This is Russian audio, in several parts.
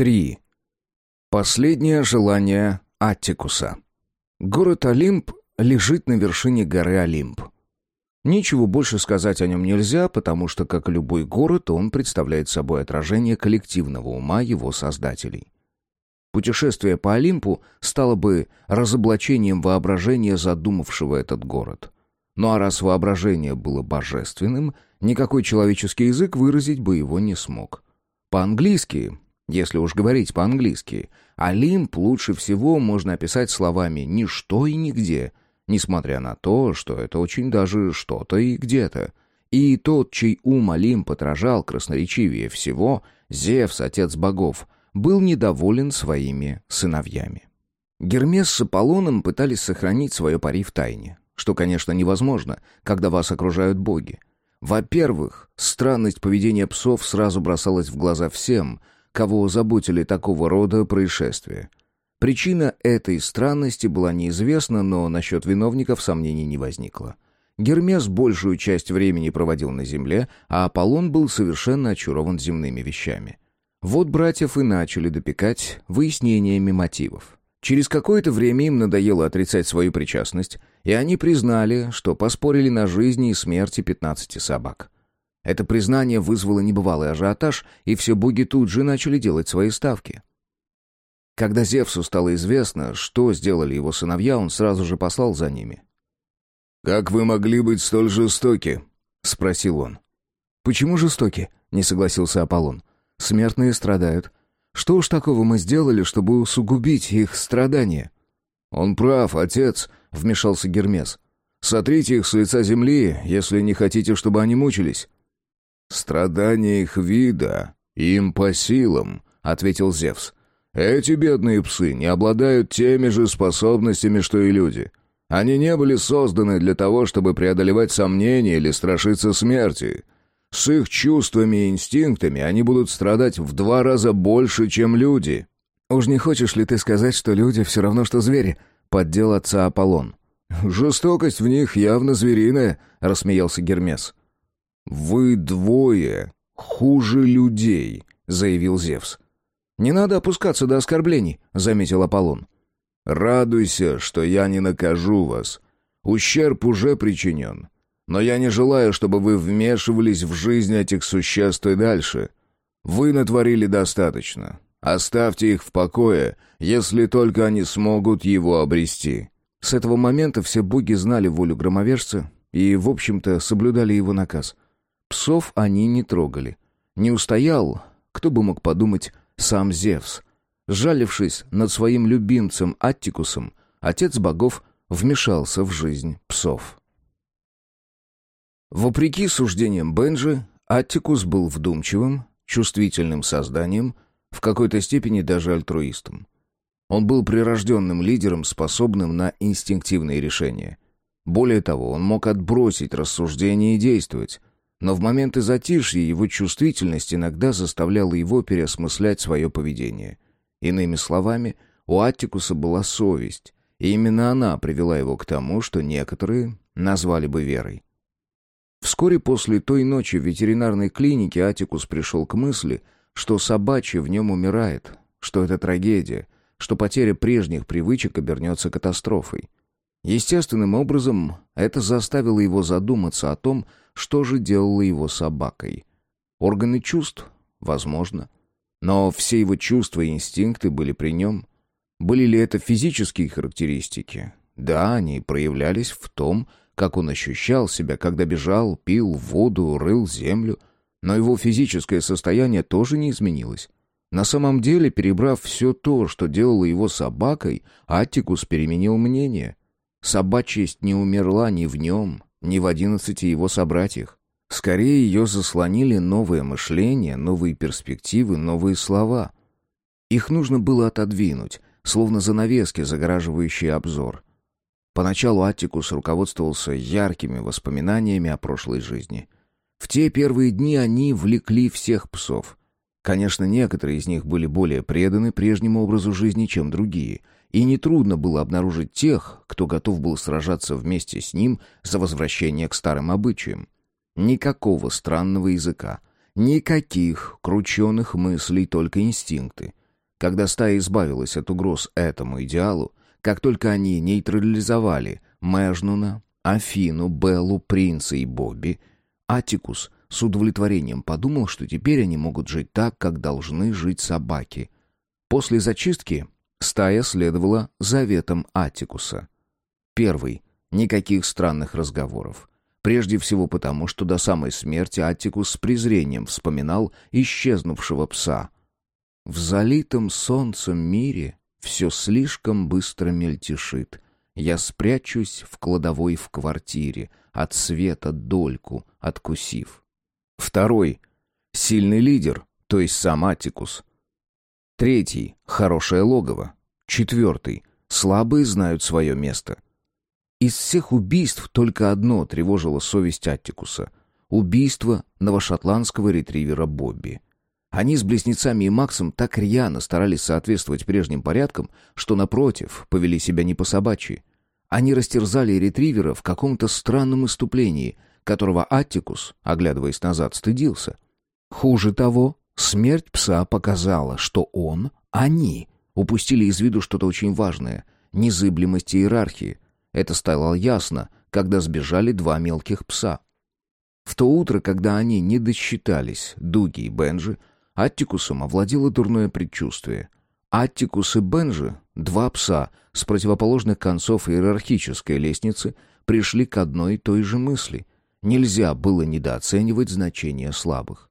3. Последнее желание Аттикуса. Город Олимп лежит на вершине горы Олимп. Ничего больше сказать о нем нельзя, потому что, как и любой город, он представляет собой отражение коллективного ума его создателей. Путешествие по Олимпу стало бы разоблачением воображения задумавшего этот город. Ну а раз воображение было божественным, никакой человеческий язык выразить бы его не смог. По-английски если уж говорить по-английски, Олимп лучше всего можно описать словами «ничто и нигде», несмотря на то, что это очень даже что-то и где-то. И тот, чей ум Олимп отражал красноречивее всего, Зевс, отец богов, был недоволен своими сыновьями. Гермес с Аполлоном пытались сохранить свое пари в тайне, что, конечно, невозможно, когда вас окружают боги. Во-первых, странность поведения псов сразу бросалась в глаза всем, кого заботили такого рода происшествия. Причина этой странности была неизвестна, но насчет виновников сомнений не возникло. Гермес большую часть времени проводил на земле, а Аполлон был совершенно очарован земными вещами. Вот братьев и начали допекать выяснениями мотивов. Через какое-то время им надоело отрицать свою причастность, и они признали, что поспорили на жизни и смерти пятнадцати собак. Это признание вызвало небывалый ажиотаж, и все боги тут же начали делать свои ставки. Когда Зевсу стало известно, что сделали его сыновья, он сразу же послал за ними. «Как вы могли быть столь жестоки?» — спросил он. «Почему жестоки?» — не согласился Аполлон. «Смертные страдают. Что уж такого мы сделали, чтобы усугубить их страдания?» «Он прав, отец», — вмешался Гермес. «Сотрите их с лица земли, если не хотите, чтобы они мучились». «Страдания их вида им по силам», — ответил Зевс. «Эти бедные псы не обладают теми же способностями, что и люди. Они не были созданы для того, чтобы преодолевать сомнения или страшиться смерти. С их чувствами и инстинктами они будут страдать в два раза больше, чем люди». «Уж не хочешь ли ты сказать, что люди все равно, что звери?» — поддел отца Аполлон. «Жестокость в них явно звериная», — рассмеялся Гермес. «Вы двое хуже людей», — заявил Зевс. «Не надо опускаться до оскорблений», — заметил Аполлон. «Радуйся, что я не накажу вас. Ущерб уже причинен. Но я не желаю, чтобы вы вмешивались в жизнь этих существ и дальше. Вы натворили достаточно. Оставьте их в покое, если только они смогут его обрести». С этого момента все боги знали волю громовержца и, в общем-то, соблюдали его наказ. Псов они не трогали. Не устоял, кто бы мог подумать, сам Зевс. Сжалившись над своим любимцем Аттикусом, отец богов вмешался в жизнь псов. Вопреки суждениям Бенджи, Аттикус был вдумчивым, чувствительным созданием, в какой-то степени даже альтруистом. Он был прирожденным лидером, способным на инстинктивные решения. Более того, он мог отбросить рассуждения и действовать, но в моменты затишья его чувствительность иногда заставляла его переосмыслять свое поведение. Иными словами, у Аттикуса была совесть, и именно она привела его к тому, что некоторые назвали бы верой. Вскоре после той ночи в ветеринарной клинике Атикус пришел к мысли, что собачье в нем умирает, что это трагедия, что потеря прежних привычек обернется катастрофой. Естественным образом это заставило его задуматься о том, что же делало его собакой. Органы чувств? Возможно. Но все его чувства и инстинкты были при нем. Были ли это физические характеристики? Да, они проявлялись в том, как он ощущал себя, когда бежал, пил воду, рыл землю. Но его физическое состояние тоже не изменилось. На самом деле, перебрав все то, что делало его собакой, Аттикус переменил мнение. Собачьесть не умерла ни в нем, ни в одиннадцати его собратьях. Скорее ее заслонили новое мышление, новые перспективы, новые слова. Их нужно было отодвинуть, словно занавески, загораживающие обзор. Поначалу Аттикус руководствовался яркими воспоминаниями о прошлой жизни. В те первые дни они влекли всех псов. Конечно, некоторые из них были более преданы прежнему образу жизни, чем другие — и нетрудно было обнаружить тех, кто готов был сражаться вместе с ним за возвращение к старым обычаям. Никакого странного языка, никаких крученных мыслей, только инстинкты. Когда стая избавилась от угроз этому идеалу, как только они нейтрализовали Мэжнуна, Афину, Беллу, Принца и Бобби, Атикус с удовлетворением подумал, что теперь они могут жить так, как должны жить собаки. После зачистки стая следовала заветам Атикуса. Первый. Никаких странных разговоров. Прежде всего потому, что до самой смерти Аттикус с презрением вспоминал исчезнувшего пса. В залитом солнцем мире все слишком быстро мельтешит. Я спрячусь в кладовой в квартире, от света дольку откусив. Второй — сильный лидер, то есть сам Аттикус. Третий — хорошее логово. Четвертый — слабые знают свое место — из всех убийств только одно тревожило совесть Аттикуса. Убийство новошотландского ретривера Бобби. Они с близнецами и Максом так рьяно старались соответствовать прежним порядкам, что, напротив, повели себя не по-собачьи. Они растерзали ретривера в каком-то странном иступлении, которого Аттикус, оглядываясь назад, стыдился. Хуже того, смерть пса показала, что он, они, упустили из виду что-то очень важное — незыблемость иерархии — это стало ясно, когда сбежали два мелких пса. В то утро, когда они не досчитались Дуги и Бенжи, Аттикусом овладело дурное предчувствие. Аттикус и Бенжи, два пса с противоположных концов иерархической лестницы, пришли к одной и той же мысли. Нельзя было недооценивать значение слабых.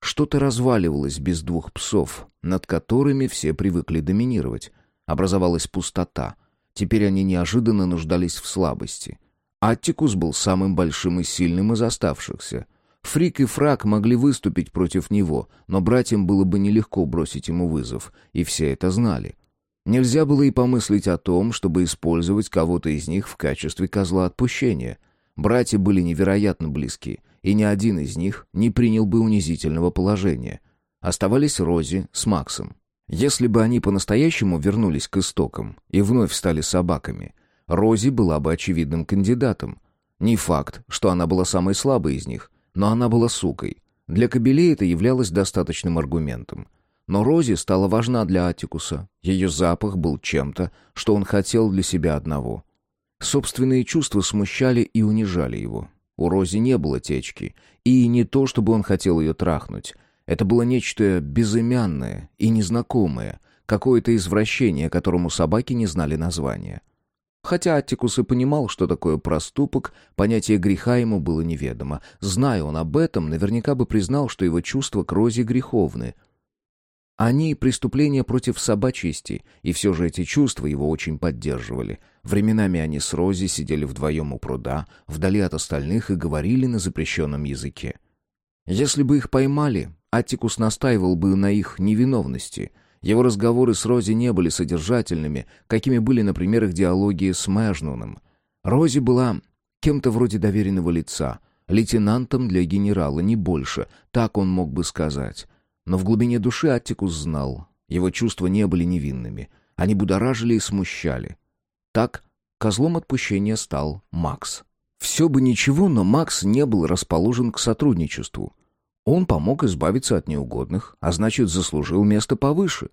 Что-то разваливалось без двух псов, над которыми все привыкли доминировать. Образовалась пустота — Теперь они неожиданно нуждались в слабости. Аттикус был самым большим и сильным из оставшихся. Фрик и Фрак могли выступить против него, но братьям было бы нелегко бросить ему вызов, и все это знали. Нельзя было и помыслить о том, чтобы использовать кого-то из них в качестве козла отпущения. Братья были невероятно близки, и ни один из них не принял бы унизительного положения. Оставались Рози с Максом. Если бы они по-настоящему вернулись к истокам и вновь стали собаками, Рози была бы очевидным кандидатом. Не факт, что она была самой слабой из них, но она была сукой. Для кобелей это являлось достаточным аргументом. Но Рози стала важна для Атикуса. Ее запах был чем-то, что он хотел для себя одного. Собственные чувства смущали и унижали его. У Рози не было течки, и не то, чтобы он хотел ее трахнуть — это было нечто безымянное и незнакомое, какое-то извращение, которому собаки не знали названия. Хотя Аттикус и понимал, что такое проступок, понятие греха ему было неведомо. Зная он об этом, наверняка бы признал, что его чувства к Розе греховны. Они — преступления против собачьести, и все же эти чувства его очень поддерживали. Временами они с Рози сидели вдвоем у пруда, вдали от остальных, и говорили на запрещенном языке. Если бы их поймали, Аттикус настаивал бы на их невиновности. Его разговоры с Рози не были содержательными, какими были, например, их диалоги с Мэжнуном. Рози была кем-то вроде доверенного лица, лейтенантом для генерала, не больше, так он мог бы сказать. Но в глубине души Аттикус знал, его чувства не были невинными, они будоражили и смущали. Так козлом отпущения стал Макс. Все бы ничего, но Макс не был расположен к сотрудничеству. Он помог избавиться от неугодных, а значит, заслужил место повыше.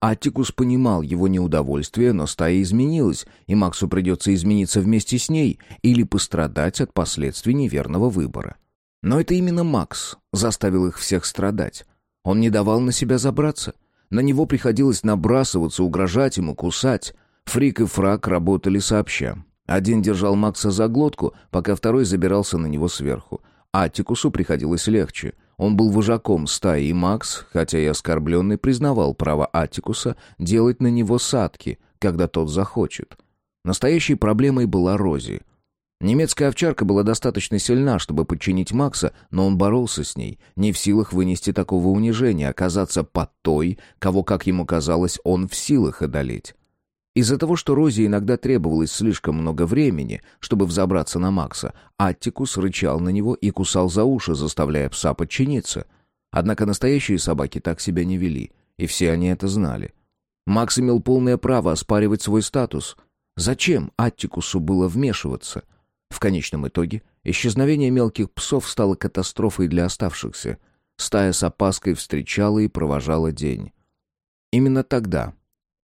Аттикус понимал его неудовольствие, но стая изменилась, и Максу придется измениться вместе с ней или пострадать от последствий неверного выбора. Но это именно Макс заставил их всех страдать. Он не давал на себя забраться. На него приходилось набрасываться, угрожать ему, кусать. Фрик и Фрак работали сообща. Один держал Макса за глотку, пока второй забирался на него сверху. Аттикусу приходилось легче. Он был вожаком стаи, и Макс, хотя и оскорбленный, признавал право Аттикуса делать на него садки, когда тот захочет. Настоящей проблемой была Рози. Немецкая овчарка была достаточно сильна, чтобы подчинить Макса, но он боролся с ней, не в силах вынести такого унижения, оказаться под той, кого, как ему казалось, он в силах одолеть. Из-за того, что Розе иногда требовалось слишком много времени, чтобы взобраться на Макса, Аттикус рычал на него и кусал за уши, заставляя пса подчиниться. Однако настоящие собаки так себя не вели, и все они это знали. Макс имел полное право оспаривать свой статус. Зачем Аттикусу было вмешиваться? В конечном итоге исчезновение мелких псов стало катастрофой для оставшихся. Стая с опаской встречала и провожала день. Именно тогда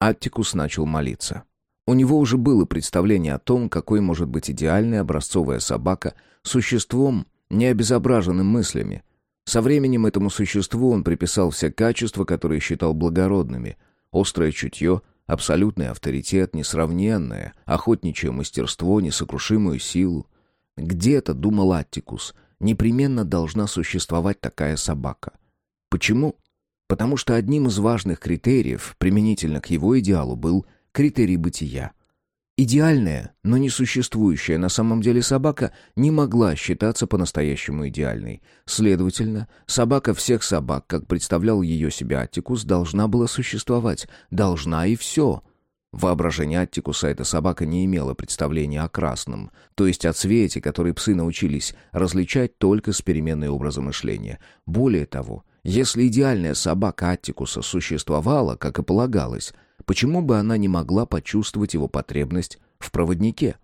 Аттикус начал молиться. У него уже было представление о том, какой может быть идеальная образцовая собака, существом, не обезображенным мыслями. Со временем этому существу он приписал все качества, которые считал благородными. Острое чутье, абсолютный авторитет, несравненное, охотничье мастерство, несокрушимую силу. Где-то, думал Аттикус, непременно должна существовать такая собака. Почему? Потому что одним из важных критериев, применительно к его идеалу, был критерий бытия. Идеальная, но не существующая на самом деле собака не могла считаться по-настоящему идеальной. Следовательно, собака всех собак, как представлял ее себе Аттикус, должна была существовать. Должна и все. Воображение Аттикуса эта собака не имела представления о красном, то есть о цвете, который псы научились различать только с переменной образа мышления. Более того, если идеальная собака Аттикуса существовала, как и полагалось, Почему бы она не могла почувствовать его потребность в проводнике?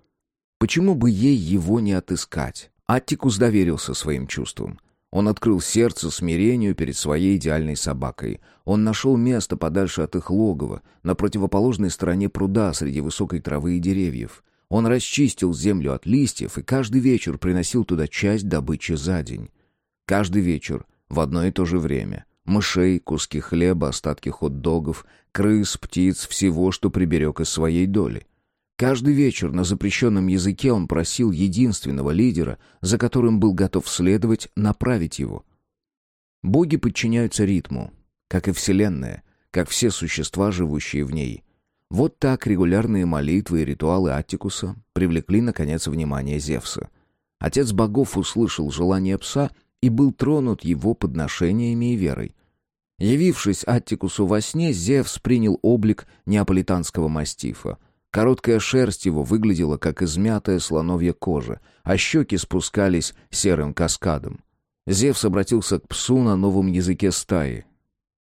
Почему бы ей его не отыскать? Аттикус доверился своим чувствам. Он открыл сердце смирению перед своей идеальной собакой. Он нашел место подальше от их логова, на противоположной стороне пруда среди высокой травы и деревьев. Он расчистил землю от листьев и каждый вечер приносил туда часть добычи за день. Каждый вечер, в одно и то же время. Мышей, куски хлеба, остатки хот-догов, крыс, птиц, всего, что приберег из своей доли. Каждый вечер на запрещенном языке он просил единственного лидера, за которым был готов следовать, направить его. Боги подчиняются ритму, как и Вселенная, как все существа, живущие в ней. Вот так регулярные молитвы и ритуалы Аттикуса привлекли, наконец, внимание Зевса. Отец богов услышал желание пса и был тронут его подношениями и верой. Явившись Аттикусу во сне, Зевс принял облик неаполитанского мастифа. Короткая шерсть его выглядела, как измятая слоновья кожа, а щеки спускались серым каскадом. Зевс обратился к псу на новом языке стаи.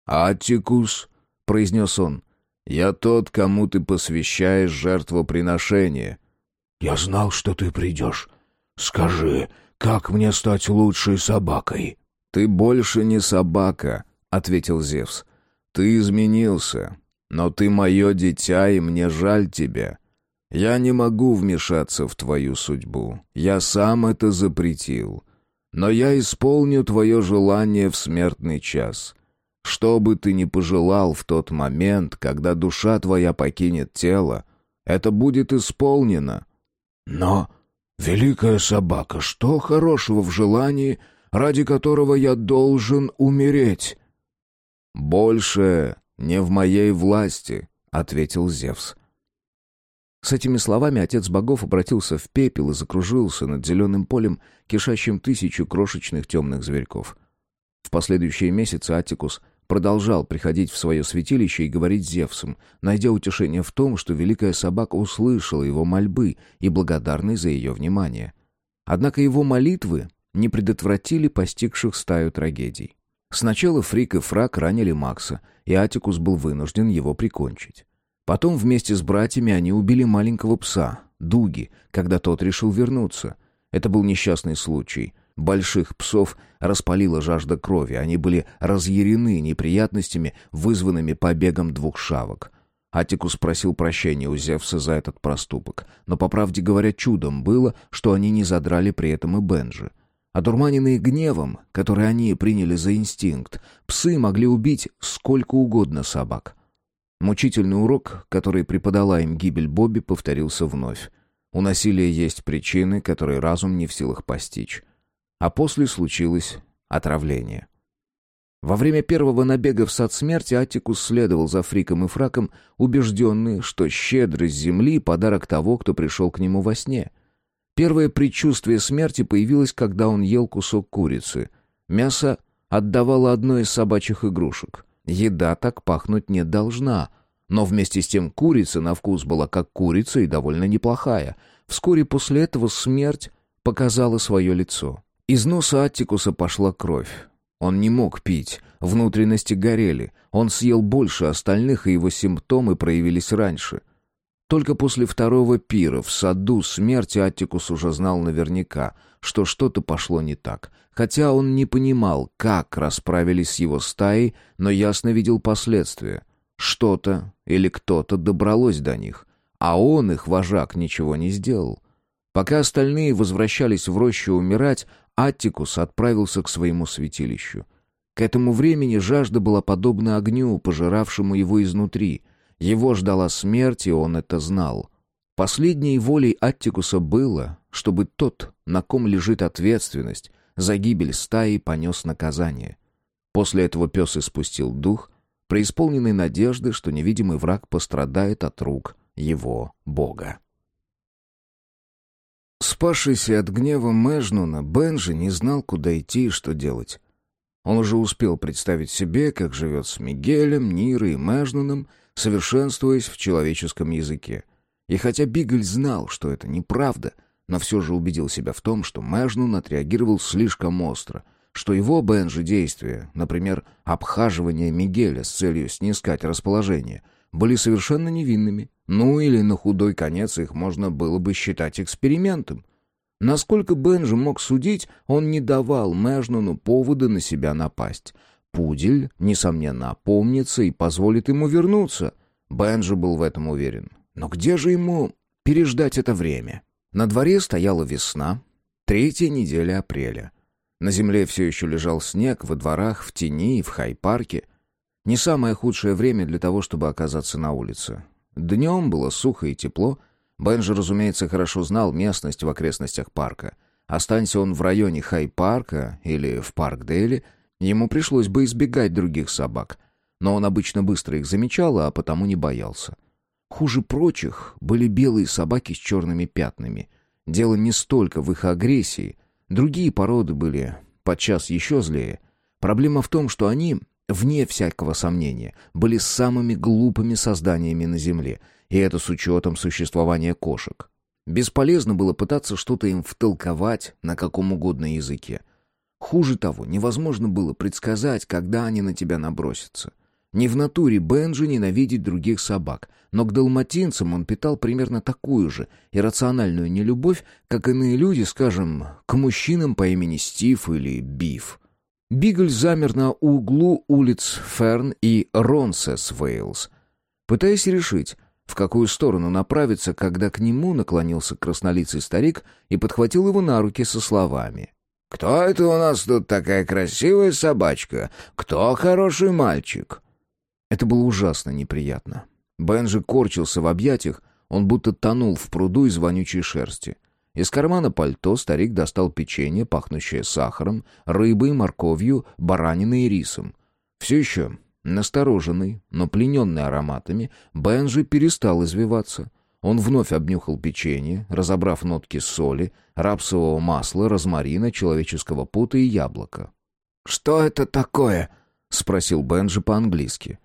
«Аттикус», — произнес он, — «я тот, кому ты посвящаешь жертвоприношение». «Я знал, что ты придешь. Скажи, как мне стать лучшей собакой?» «Ты больше не собака», — ответил Зевс. «Ты изменился, но ты мое дитя, и мне жаль тебя. Я не могу вмешаться в твою судьбу. Я сам это запретил. Но я исполню твое желание в смертный час. Что бы ты ни пожелал в тот момент, когда душа твоя покинет тело, это будет исполнено». «Но, великая собака, что хорошего в желании, ради которого я должен умереть?» «Больше не в моей власти», — ответил Зевс. С этими словами отец богов обратился в пепел и закружился над зеленым полем, кишащим тысячу крошечных темных зверьков. В последующие месяцы Аттикус продолжал приходить в свое святилище и говорить Зевсом, найдя утешение в том, что великая собака услышала его мольбы и благодарный за ее внимание. Однако его молитвы не предотвратили постигших стаю трагедий. Сначала Фрик и Фрак ранили Макса, и Атикус был вынужден его прикончить. Потом вместе с братьями они убили маленького пса, Дуги, когда тот решил вернуться. Это был несчастный случай. Больших псов распалила жажда крови, они были разъярены неприятностями, вызванными побегом двух шавок. Атикус просил прощения у Зевса за этот проступок, но, по правде говоря, чудом было, что они не задрали при этом и Бенджи. Одурманенные гневом, который они приняли за инстинкт, псы могли убить сколько угодно собак. Мучительный урок, который преподала им гибель Бобби, повторился вновь. У насилия есть причины, которые разум не в силах постичь. А после случилось отравление. Во время первого набега в сад смерти Атикус следовал за Фриком и Фраком, убежденный, что щедрость земли — подарок того, кто пришел к нему во сне — Первое предчувствие смерти появилось, когда он ел кусок курицы. Мясо отдавало одной из собачьих игрушек. Еда так пахнуть не должна. Но вместе с тем курица на вкус была как курица и довольно неплохая. Вскоре после этого смерть показала свое лицо. Из носа Аттикуса пошла кровь. Он не мог пить, внутренности горели. Он съел больше остальных, и его симптомы проявились раньше. Только после второго пира в саду смерти Аттикус уже знал наверняка, что что-то пошло не так. Хотя он не понимал, как расправились с его стаей, но ясно видел последствия. Что-то или кто-то добралось до них, а он, их вожак, ничего не сделал. Пока остальные возвращались в рощу умирать, Аттикус отправился к своему святилищу. К этому времени жажда была подобна огню, пожиравшему его изнутри. Его ждала смерть, и он это знал. Последней волей Аттикуса было, чтобы тот, на ком лежит ответственность, за гибель стаи понес наказание. После этого пес испустил дух, преисполненный надежды, что невидимый враг пострадает от рук его бога. Спасшийся от гнева Мэжнуна, Бенжи не знал, куда идти и что делать. Он уже успел представить себе, как живет с Мигелем, Нирой и Мэжнуном, совершенствуясь в человеческом языке. И хотя Бигль знал, что это неправда, но все же убедил себя в том, что Мэжнун отреагировал слишком остро, что его Бенжи действия, например, обхаживание Мигеля с целью снискать расположение, были совершенно невинными, ну или на худой конец их можно было бы считать экспериментом. Насколько Бенжи мог судить, он не давал Мэжнуну повода на себя напасть. Пудель, несомненно, опомнится и позволит ему вернуться. Бенжи был в этом уверен. Но где же ему переждать это время? На дворе стояла весна, третья неделя апреля. На земле все еще лежал снег, во дворах, в тени и в хай-парке. Не самое худшее время для того, чтобы оказаться на улице. Днем было сухо и тепло. Бенджи, разумеется, хорошо знал местность в окрестностях парка. Останься он в районе Хай-парка или в Парк-Дейли, ему пришлось бы избегать других собак. Но он обычно быстро их замечал, а потому не боялся. Хуже прочих были белые собаки с черными пятнами. Дело не столько в их агрессии. Другие породы были подчас еще злее. Проблема в том, что они вне всякого сомнения, были самыми глупыми созданиями на Земле, и это с учетом существования кошек. Бесполезно было пытаться что-то им втолковать на каком угодно языке. Хуже того, невозможно было предсказать, когда они на тебя набросятся. Не в натуре Бенджи ненавидеть других собак, но к далматинцам он питал примерно такую же иррациональную нелюбовь, как иные люди, скажем, к мужчинам по имени Стив или Биф. Бигль замер на углу улиц Ферн и Ронсес-Вейлс, пытаясь решить, в какую сторону направиться, когда к нему наклонился краснолицый старик и подхватил его на руки со словами. «Кто это у нас тут такая красивая собачка? Кто хороший мальчик?» Это было ужасно неприятно. Бенджи корчился в объятиях, он будто тонул в пруду из вонючей шерсти. Из кармана пальто старик достал печенье, пахнущее сахаром, рыбой, морковью, бараниной и рисом. Все еще настороженный, но плененный ароматами, Бенжи перестал извиваться. Он вновь обнюхал печенье, разобрав нотки соли, рапсового масла, розмарина, человеческого пота и яблока. «Что это такое?» — спросил Бенжи по-английски.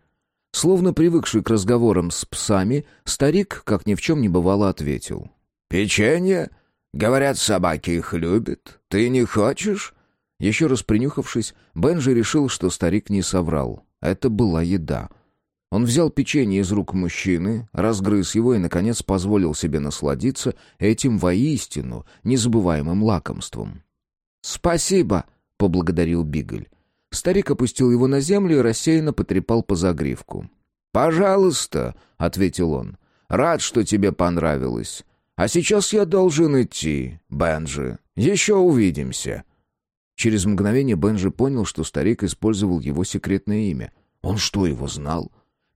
Словно привыкший к разговорам с псами, старик, как ни в чем не бывало, ответил. «Печенье? Говорят, собаки их любят. Ты не хочешь?» Еще раз принюхавшись, Бенжи решил, что старик не соврал. Это была еда. Он взял печенье из рук мужчины, разгрыз его и, наконец, позволил себе насладиться этим воистину незабываемым лакомством. «Спасибо!» — поблагодарил Бигль. Старик опустил его на землю и рассеянно потрепал по загривку. «Пожалуйста», — ответил он. «Рад, что тебе понравилось. А сейчас я должен идти, Бенджи. Еще увидимся». Через мгновение Бенджи понял, что старик использовал его секретное имя. Он что, его знал?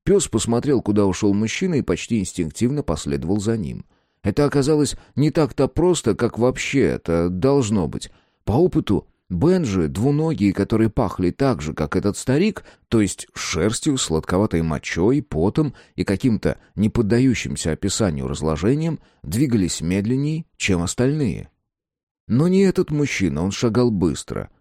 Пес посмотрел, куда ушел мужчина, и почти инстинктивно последовал за ним. Это оказалось не так-то просто, как вообще это должно быть. По опыту Бенджи, двуногие, которые пахли так же, как этот старик, то есть шерстью, сладковатой мочой, потом и каким-то неподдающимся описанию разложением, двигались медленнее, чем остальные. Но не этот мужчина, он шагал быстро.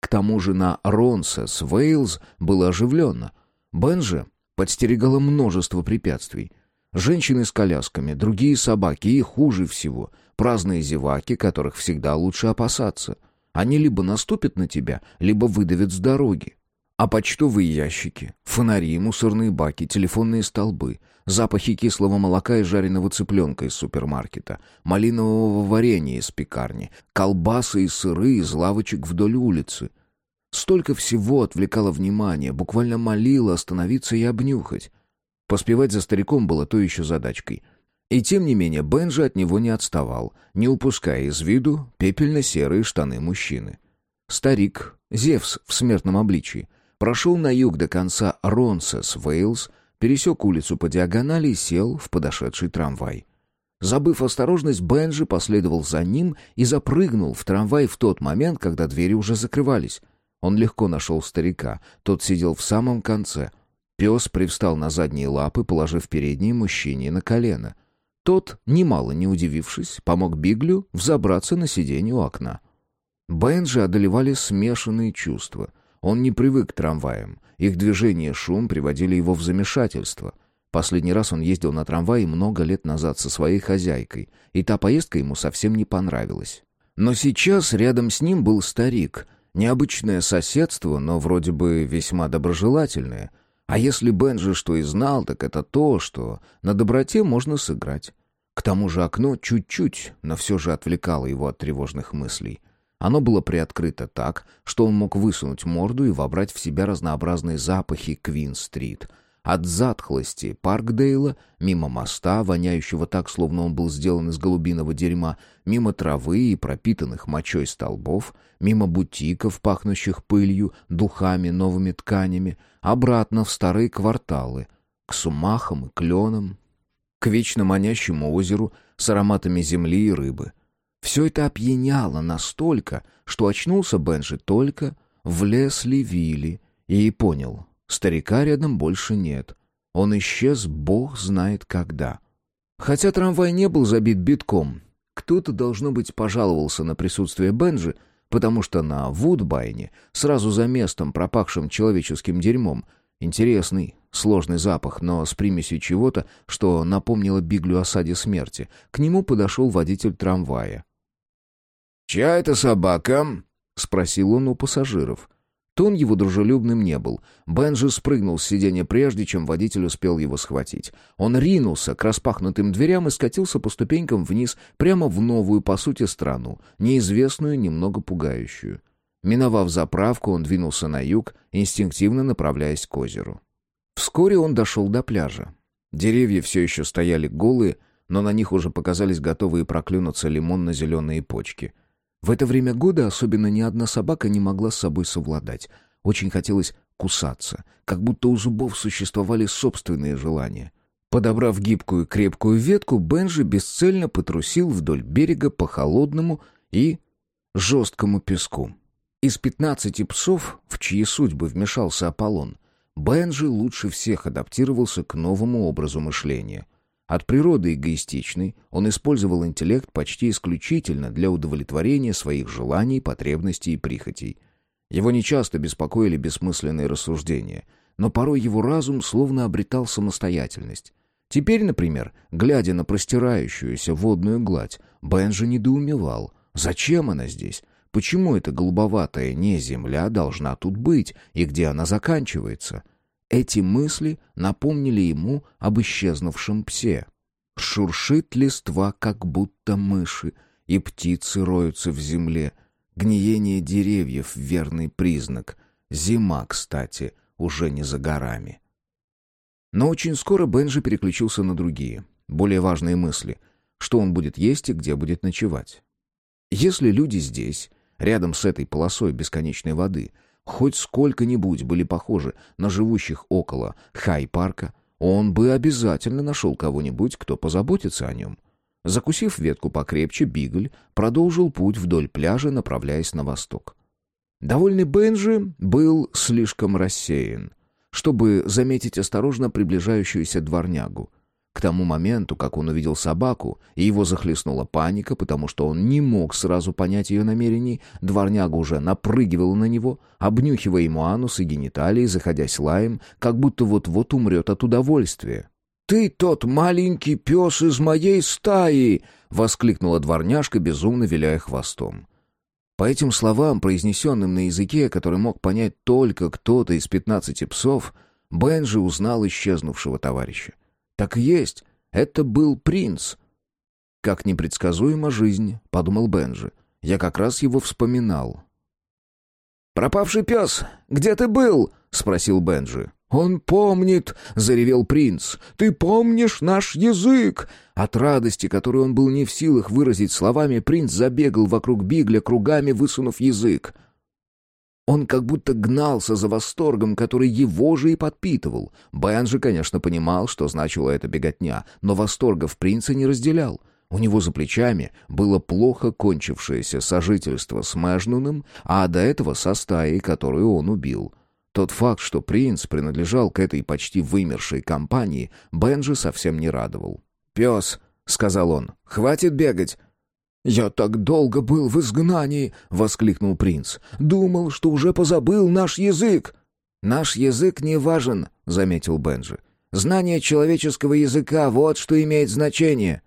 К тому же на Ронсес, Вейлз, было оживленно. Бенджи подстерегало множество препятствий. Женщины с колясками, другие собаки и, хуже всего, праздные зеваки, которых всегда лучше опасаться — они либо наступят на тебя, либо выдавят с дороги. А почтовые ящики, фонари, мусорные баки, телефонные столбы, запахи кислого молока и жареного цыпленка из супермаркета, малинового варенья из пекарни, колбасы и сыры из лавочек вдоль улицы. Столько всего отвлекало внимание, буквально молило остановиться и обнюхать. Поспевать за стариком было то еще задачкой. И тем не менее Бенджи от него не отставал, не упуская из виду пепельно-серые штаны мужчины. Старик, Зевс в смертном обличии, прошел на юг до конца Ронсес, Вейлс, пересек улицу по диагонали и сел в подошедший трамвай. Забыв осторожность, Бенджи последовал за ним и запрыгнул в трамвай в тот момент, когда двери уже закрывались. Он легко нашел старика, тот сидел в самом конце. Пес привстал на задние лапы, положив передние мужчине на колено. Тот, немало не удивившись, помог Биглю взобраться на сиденье у окна. Бенджи одолевали смешанные чувства. Он не привык к трамваям. Их движение и шум приводили его в замешательство. Последний раз он ездил на трамвае много лет назад со своей хозяйкой, и та поездка ему совсем не понравилась. Но сейчас рядом с ним был старик. Необычное соседство, но вроде бы весьма доброжелательное. А если Бенджи что и знал, так это то, что на доброте можно сыграть. К тому же окно чуть-чуть, но все же отвлекало его от тревожных мыслей. Оно было приоткрыто так, что он мог высунуть морду и вобрать в себя разнообразные запахи Квин-стрит. От затхлости Паркдейла, мимо моста, воняющего так, словно он был сделан из голубиного дерьма, мимо травы и пропитанных мочой столбов, мимо бутиков, пахнущих пылью, духами, новыми тканями, обратно в старые кварталы, к сумахам и кленам, к вечно манящему озеру с ароматами земли и рыбы — все это опьяняло настолько, что очнулся Бенджи только в Лесли-Вилли и понял, старика рядом больше нет. Он исчез бог знает когда. Хотя трамвай не был забит битком, кто-то, должно быть, пожаловался на присутствие Бенджи, потому что на Вудбайне, сразу за местом, пропахшим человеческим дерьмом, интересный, сложный запах, но с примесью чего-то, что напомнило Биглю о саде смерти, к нему подошел водитель трамвая. «Чья это собака?» — спросил он у пассажиров. Тон его дружелюбным не был. Бенджи спрыгнул с сиденья прежде, чем водитель успел его схватить. Он ринулся к распахнутым дверям и скатился по ступенькам вниз, прямо в новую, по сути, страну, неизвестную, немного пугающую. Миновав заправку, он двинулся на юг, инстинктивно направляясь к озеру. Вскоре он дошел до пляжа. Деревья все еще стояли голые, но на них уже показались готовые проклюнуться лимонно-зеленые почки — в это время года особенно ни одна собака не могла с собой совладать. Очень хотелось кусаться, как будто у зубов существовали собственные желания. Подобрав гибкую крепкую ветку, Бенжи бесцельно потрусил вдоль берега по холодному и жесткому песку. Из пятнадцати псов, в чьи судьбы вмешался Аполлон, Бенжи лучше всех адаптировался к новому образу мышления — от природы эгоистичный, он использовал интеллект почти исключительно для удовлетворения своих желаний, потребностей и прихотей. Его нечасто беспокоили бессмысленные рассуждения, но порой его разум словно обретал самостоятельность. Теперь, например, глядя на простирающуюся водную гладь, Бенджи недоумевал, зачем она здесь, почему эта голубоватая не земля должна тут быть и где она заканчивается — эти мысли напомнили ему об исчезнувшем псе. Шуршит листва, как будто мыши, и птицы роются в земле. Гниение деревьев — верный признак. Зима, кстати, уже не за горами. Но очень скоро Бенджи переключился на другие, более важные мысли. Что он будет есть и где будет ночевать. Если люди здесь, рядом с этой полосой бесконечной воды — хоть сколько-нибудь были похожи на живущих около Хай-парка, он бы обязательно нашел кого-нибудь, кто позаботится о нем. Закусив ветку покрепче, Бигль продолжил путь вдоль пляжа, направляясь на восток. Довольный Бенджи был слишком рассеян, чтобы заметить осторожно приближающуюся дворнягу. К тому моменту, как он увидел собаку, и его захлестнула паника, потому что он не мог сразу понять ее намерений, дворняга уже напрыгивала на него, обнюхивая ему анус и гениталии, заходясь лаем, как будто вот-вот умрет от удовольствия. «Ты тот маленький пес из моей стаи!» — воскликнула дворняжка, безумно виляя хвостом. По этим словам, произнесенным на языке, который мог понять только кто-то из пятнадцати псов, Бенджи узнал исчезнувшего товарища. Так есть, это был принц. Как непредсказуема жизнь, подумал Бенджи. Я как раз его вспоминал. «Пропавший пес, где ты был?» — спросил Бенджи. «Он помнит!» — заревел принц. «Ты помнишь наш язык?» От радости, которую он был не в силах выразить словами, принц забегал вокруг Бигля кругами, высунув язык. Он как будто гнался за восторгом, который его же и подпитывал. Бен же, конечно, понимал, что значила эта беготня, но восторга в принце не разделял. У него за плечами было плохо кончившееся сожительство с Мэжнуном, а до этого со стаей, которую он убил. Тот факт, что принц принадлежал к этой почти вымершей компании, Бенджи совсем не радовал. «Пес», — сказал он, — «хватит бегать». «Я так долго был в изгнании!» — воскликнул принц. «Думал, что уже позабыл наш язык!» «Наш язык не важен», — заметил Бенджи. «Знание человеческого языка — вот что имеет значение».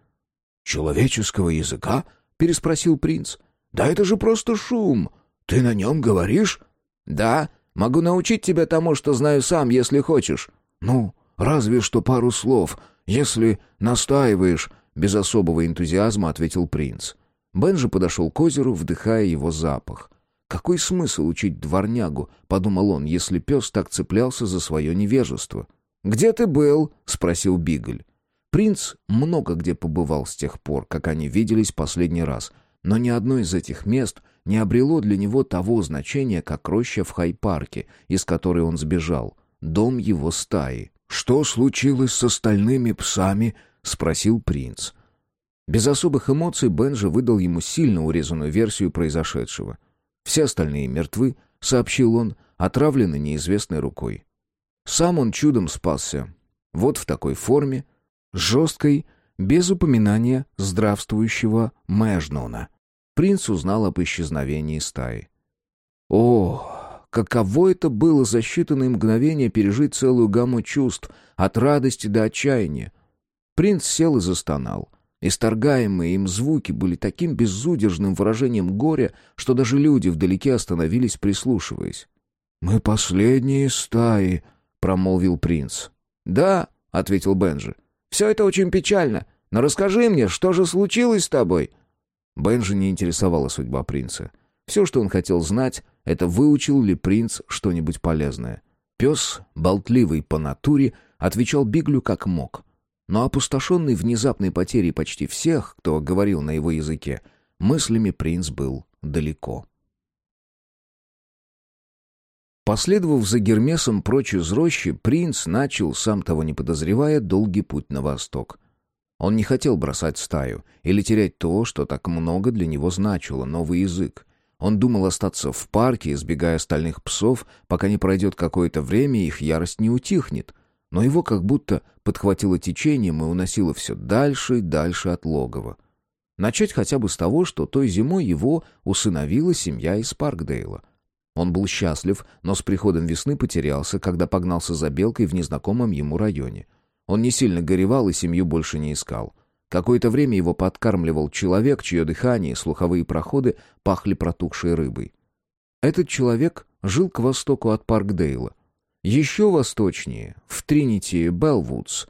«Человеческого языка?» — переспросил принц. «Да это же просто шум. Ты на нем говоришь?» «Да, могу научить тебя тому, что знаю сам, если хочешь». «Ну, разве что пару слов, если настаиваешь», — без особого энтузиазма ответил принц. Бенджи подошел к озеру, вдыхая его запах. «Какой смысл учить дворнягу?» — подумал он, если пес так цеплялся за свое невежество. «Где ты был?» — спросил Бигль. Принц много где побывал с тех пор, как они виделись последний раз, но ни одно из этих мест не обрело для него того значения, как роща в Хай-парке, из которой он сбежал, дом его стаи. «Что случилось с остальными псами?» — спросил принц. Без особых эмоций Бенджи выдал ему сильно урезанную версию произошедшего. «Все остальные мертвы», — сообщил он, отравлены неизвестной рукой. Сам он чудом спасся. Вот в такой форме, жесткой, без упоминания здравствующего Мэжнона. Принц узнал об исчезновении стаи. О, каково это было за считанные мгновения пережить целую гамму чувств, от радости до отчаяния. Принц сел и застонал. Исторгаемые им звуки были таким безудержным выражением горя, что даже люди вдалеке остановились, прислушиваясь. «Мы последние стаи», — промолвил принц. «Да», — ответил Бенджи. Все это очень печально. Но расскажи мне, что же случилось с тобой?» Бенжи не интересовала судьба принца. Все, что он хотел знать, это выучил ли принц что-нибудь полезное. Пес, болтливый по натуре, отвечал Биглю как мог. Но опустошенный внезапной потерей почти всех, кто говорил на его языке, мыслями принц был далеко. Последовав за Гермесом прочь из рощи, принц начал, сам того не подозревая, долгий путь на восток. Он не хотел бросать стаю или терять то, что так много для него значило, новый язык. Он думал остаться в парке, избегая остальных псов, пока не пройдет какое-то время и их ярость не утихнет. Но его как будто подхватило течением и уносило все дальше и дальше от логова. Начать хотя бы с того, что той зимой его усыновила семья из Паркдейла. Он был счастлив, но с приходом весны потерялся, когда погнался за белкой в незнакомом ему районе. Он не сильно горевал и семью больше не искал. Какое-то время его подкармливал человек, чье дыхание и слуховые проходы пахли протухшей рыбой. Этот человек жил к востоку от Паркдейла. Еще восточнее, в Тринити Белвудс,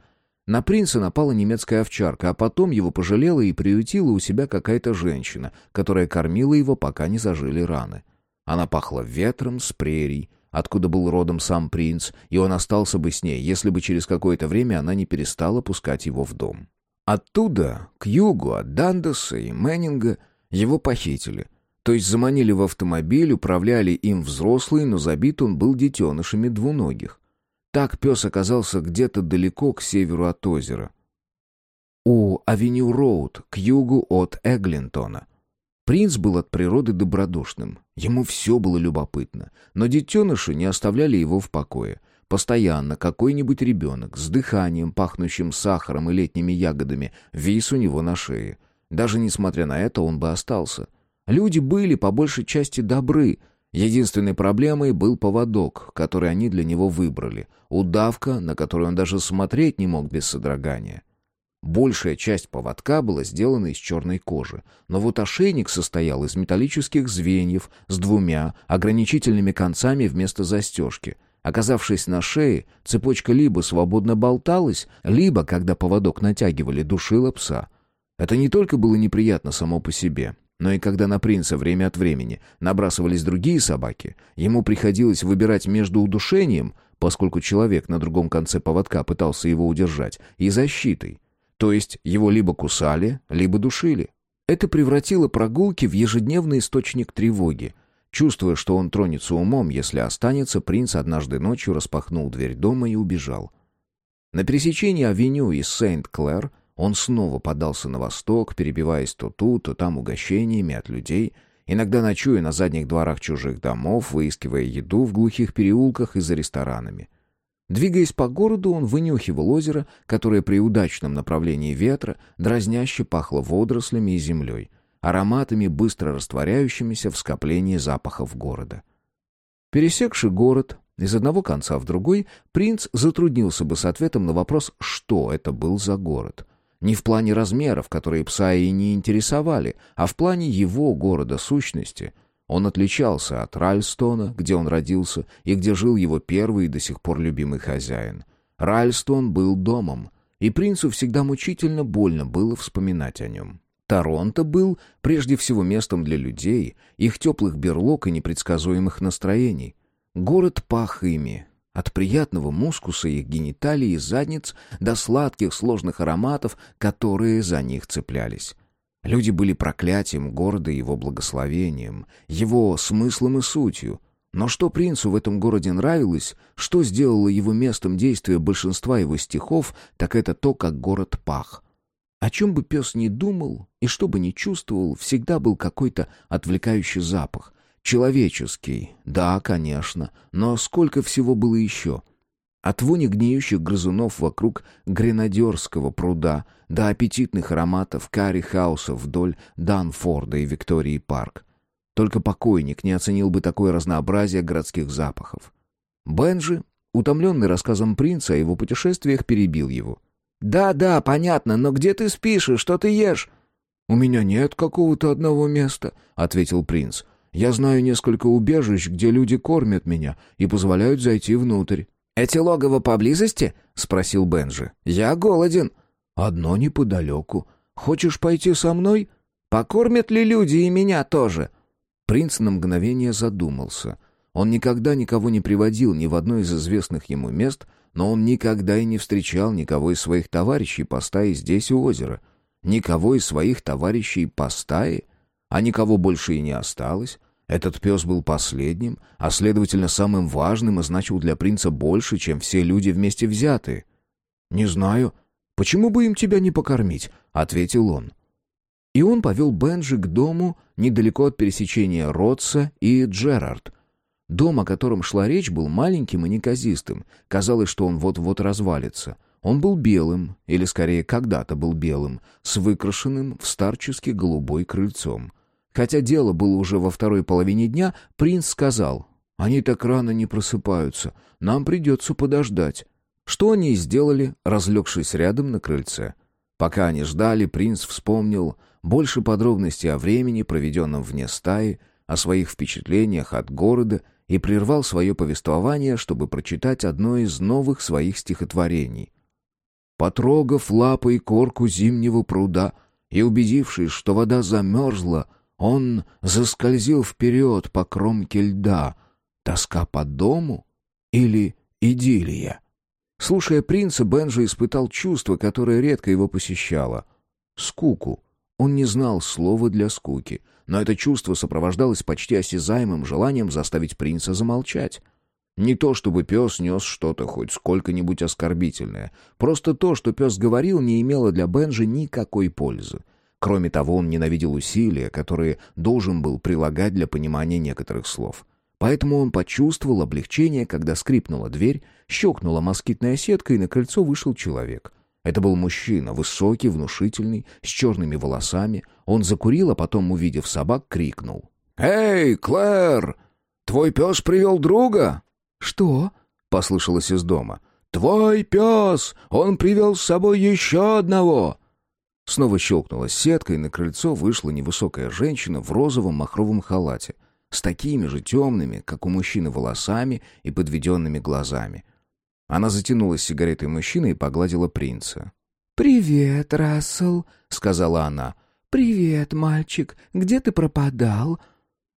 на принца напала немецкая овчарка, а потом его пожалела и приютила у себя какая-то женщина, которая кормила его, пока не зажили раны. Она пахла ветром с прерий, откуда был родом сам принц, и он остался бы с ней, если бы через какое-то время она не перестала пускать его в дом. Оттуда, к югу, от Дандаса и Мэннинга, его похитили. То есть заманили в автомобиль, управляли им взрослые, но забит он был детенышами двуногих. Так пес оказался где-то далеко к северу от озера. У Авеню-Роуд, к югу от Эглинтона. Принц был от природы добродушным. Ему все было любопытно. Но детеныши не оставляли его в покое. Постоянно какой-нибудь ребенок с дыханием, пахнущим сахаром и летними ягодами, вис у него на шее. Даже несмотря на это, он бы остался. Люди были по большей части добры. Единственной проблемой был поводок, который они для него выбрали. Удавка, на которую он даже смотреть не мог без содрогания. Большая часть поводка была сделана из черной кожи, но вот ошейник состоял из металлических звеньев с двумя ограничительными концами вместо застежки. Оказавшись на шее, цепочка либо свободно болталась, либо, когда поводок натягивали, душила пса. Это не только было неприятно само по себе, но и когда на принца время от времени набрасывались другие собаки, ему приходилось выбирать между удушением, поскольку человек на другом конце поводка пытался его удержать, и защитой. То есть его либо кусали, либо душили. Это превратило прогулки в ежедневный источник тревоги. Чувствуя, что он тронется умом, если останется, принц однажды ночью распахнул дверь дома и убежал. На пересечении авеню и Сент-Клэр он снова подался на восток, перебиваясь то тут, то там угощениями от людей, иногда ночуя на задних дворах чужих домов, выискивая еду в глухих переулках и за ресторанами. Двигаясь по городу, он вынюхивал озеро, которое при удачном направлении ветра дразняще пахло водорослями и землей, ароматами, быстро растворяющимися в скоплении запахов города. Пересекший город из одного конца в другой, принц затруднился бы с ответом на вопрос, что это был за город. Не в плане размеров, которые пса и не интересовали, а в плане его города сущности. Он отличался от Ральстона, где он родился, и где жил его первый и до сих пор любимый хозяин. Ральстон был домом, и принцу всегда мучительно больно было вспоминать о нем. Торонто был прежде всего местом для людей, их теплых берлог и непредсказуемых настроений. Город пах ими, от приятного мускуса их гениталий и задниц до сладких сложных ароматов, которые за них цеплялись. Люди были проклятием города и его благословением, его смыслом и сутью. Но что принцу в этом городе нравилось, что сделало его местом действия большинства его стихов, так это то, как город пах. О чем бы пес ни думал и что бы ни чувствовал, всегда был какой-то отвлекающий запах. Человеческий, да, конечно, но сколько всего было еще — от вони гниющих грызунов вокруг гренадерского пруда до аппетитных ароматов карри-хауса вдоль Данфорда и Виктории парк. Только покойник не оценил бы такое разнообразие городских запахов. Бенджи, утомленный рассказом принца о его путешествиях, перебил его. «Да-да, понятно, но где ты спишь и что ты ешь?» «У меня нет какого-то одного места», — ответил принц. «Я знаю несколько убежищ, где люди кормят меня и позволяют зайти внутрь». «Эти логово поблизости?» — спросил Бенджи. «Я голоден». «Одно неподалеку. Хочешь пойти со мной?» «Покормят ли люди и меня тоже?» Принц на мгновение задумался. Он никогда никого не приводил ни в одно из известных ему мест, но он никогда и не встречал никого из своих товарищей по стае здесь у озера. Никого из своих товарищей по стае? А никого больше и не осталось? Этот пес был последним, а следовательно самым важным и значил для принца больше, чем все люди вместе взятые. «Не знаю. Почему бы им тебя не покормить?» — ответил он. И он повел Бенджи к дому недалеко от пересечения Ротса и Джерард. Дом, о котором шла речь, был маленьким и неказистым. Казалось, что он вот-вот развалится. Он был белым, или скорее когда-то был белым, с выкрашенным в старчески голубой крыльцом. Хотя дело было уже во второй половине дня, принц сказал, «Они так рано не просыпаются, нам придется подождать». Что они и сделали, разлегшись рядом на крыльце. Пока они ждали, принц вспомнил больше подробностей о времени, проведенном вне стаи, о своих впечатлениях от города и прервал свое повествование, чтобы прочитать одно из новых своих стихотворений. «Потрогав лапой корку зимнего пруда и убедившись, что вода замерзла, — он заскользил вперед по кромке льда. Тоска по дому или идиллия? Слушая принца, Бенджи испытал чувство, которое редко его посещало. Скуку. Он не знал слова для скуки, но это чувство сопровождалось почти осязаемым желанием заставить принца замолчать. Не то, чтобы пес нес что-то хоть сколько-нибудь оскорбительное. Просто то, что пес говорил, не имело для Бенджи никакой пользы. Кроме того, он ненавидел усилия, которые должен был прилагать для понимания некоторых слов. Поэтому он почувствовал облегчение, когда скрипнула дверь, щелкнула москитная сетка, и на крыльцо вышел человек. Это был мужчина, высокий, внушительный, с черными волосами. Он закурил, а потом, увидев собак, крикнул. «Эй, Клэр! Твой пес привел друга?» «Что?» — послышалось из дома. «Твой пес! Он привел с собой еще одного!» Снова щелкнула сетка, и на крыльцо вышла невысокая женщина в розовом махровом халате, с такими же темными, как у мужчины, волосами и подведенными глазами. Она затянулась сигаретой мужчины и погладила принца. «Привет, Рассел», — сказала она. «Привет, мальчик. Где ты пропадал?»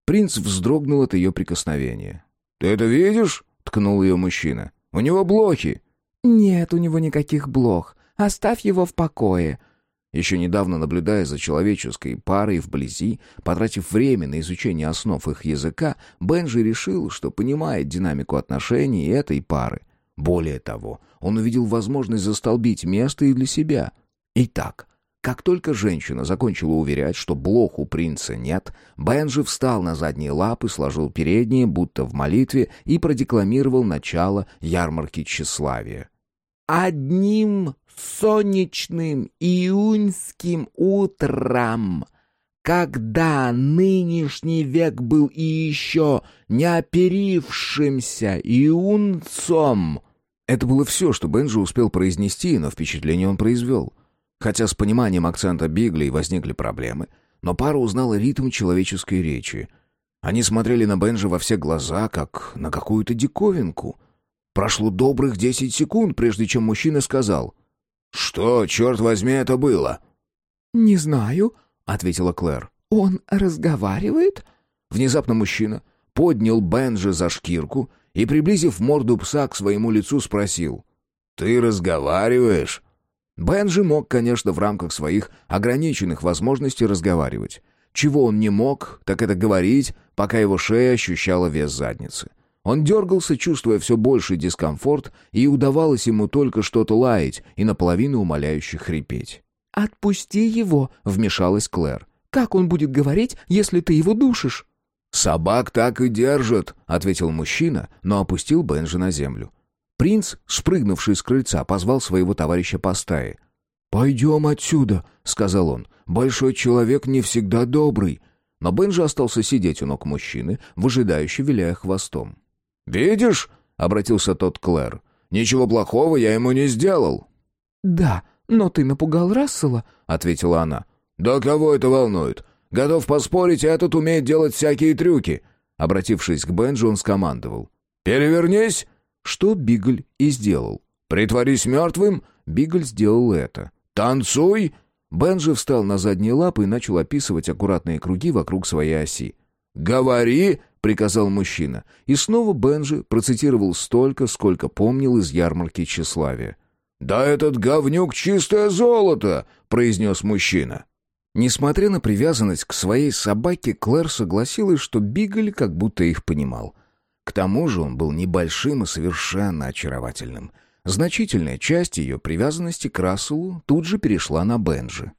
Принц вздрогнул от ее прикосновения. «Ты это видишь?» — ткнул ее мужчина. У него блохи». «Нет у него никаких блох. Оставь его в покое». Еще недавно наблюдая за человеческой парой вблизи, потратив время на изучение основ их языка, Бенджи решил, что понимает динамику отношений этой пары. Более того, он увидел возможность застолбить место и для себя. Итак, как только женщина закончила уверять, что блох у принца нет, Бенджи встал на задние лапы, сложил передние, будто в молитве, и продекламировал начало ярмарки тщеславия. «Одним солнечным июньским утром, когда нынешний век был и еще не оперившимся иунцом. Это было все, что Бенджи успел произнести, но впечатление он произвел. Хотя с пониманием акцента Бигли возникли проблемы, но пара узнала ритм человеческой речи. Они смотрели на Бенджи во все глаза, как на какую-то диковинку. Прошло добрых десять секунд, прежде чем мужчина сказал — «Что, черт возьми, это было?» «Не знаю», — ответила Клэр. «Он разговаривает?» Внезапно мужчина поднял Бенджи за шкирку и, приблизив морду пса к своему лицу, спросил. «Ты разговариваешь?» Бенджи мог, конечно, в рамках своих ограниченных возможностей разговаривать. Чего он не мог, так это говорить, пока его шея ощущала вес задницы. Он дергался, чувствуя все больший дискомфорт, и удавалось ему только что-то лаять и наполовину умоляюще хрипеть. «Отпусти его», — вмешалась Клэр. «Как он будет говорить, если ты его душишь?» «Собак так и держат», — ответил мужчина, но опустил Бенжи на землю. Принц, спрыгнувший с крыльца, позвал своего товарища по стае. «Пойдем отсюда», — сказал он. «Большой человек не всегда добрый». Но Бенжи остался сидеть у ног мужчины, выжидающе виляя хвостом. «Видишь?» — обратился тот Клэр. «Ничего плохого я ему не сделал». «Да, но ты напугал Рассела», — ответила она. «Да кого это волнует? Готов поспорить, этот умеет делать всякие трюки». Обратившись к Бенджи, он скомандовал. «Перевернись!» Что Бигль и сделал. «Притворись мертвым!» Бигль сделал это. «Танцуй!» Бенджи встал на задние лапы и начал описывать аккуратные круги вокруг своей оси. «Говори!» Приказал мужчина. И снова Бенджи процитировал столько, сколько помнил из ярмарки тщеславия. «Да этот говнюк чистое золото!» — произнес мужчина. Несмотря на привязанность к своей собаке, Клэр согласилась, что Бигль как будто их понимал. К тому же он был небольшим и совершенно очаровательным. Значительная часть ее привязанности к Расселу тут же перешла на Бенджи.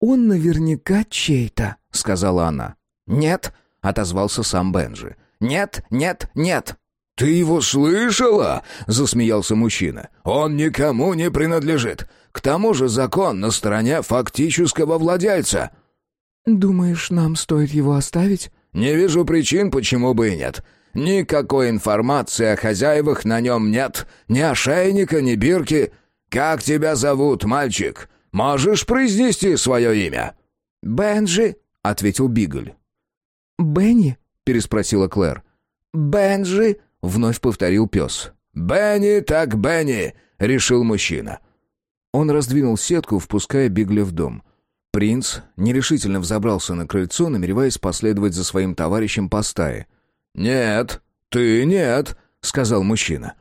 «Он наверняка чей-то», — сказала она. «Нет», — отозвался сам Бенджи. «Нет, нет, нет!» «Ты его слышала?» — засмеялся мужчина. «Он никому не принадлежит. К тому же закон на стороне фактического владельца». «Думаешь, нам стоит его оставить?» «Не вижу причин, почему бы и нет. Никакой информации о хозяевах на нем нет. Ни ошейника, ни бирки. Как тебя зовут, мальчик? Можешь произнести свое имя?» «Бенджи», — ответил Бигль. «Бенни?» — переспросила Клэр. «Бенджи?» — вновь повторил пес. «Бенни так Бенни!» — решил мужчина. Он раздвинул сетку, впуская Бигля в дом. Принц нерешительно взобрался на крыльцо, намереваясь последовать за своим товарищем по стае. «Нет, ты нет», — сказал мужчина.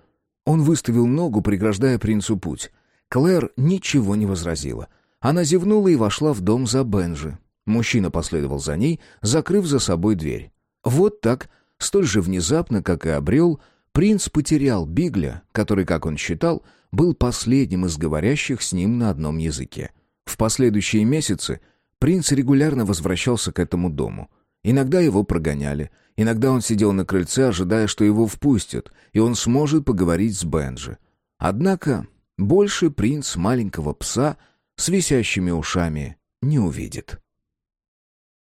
Он выставил ногу, преграждая принцу путь. Клэр ничего не возразила. Она зевнула и вошла в дом за Бенджи. Мужчина последовал за ней, закрыв за собой дверь. Вот так, столь же внезапно, как и обрел, принц потерял Бигля, который, как он считал, был последним из говорящих с ним на одном языке. В последующие месяцы принц регулярно возвращался к этому дому. Иногда его прогоняли, иногда он сидел на крыльце, ожидая, что его впустят, и он сможет поговорить с Бенджи. Однако больше принц маленького пса с висящими ушами не увидит.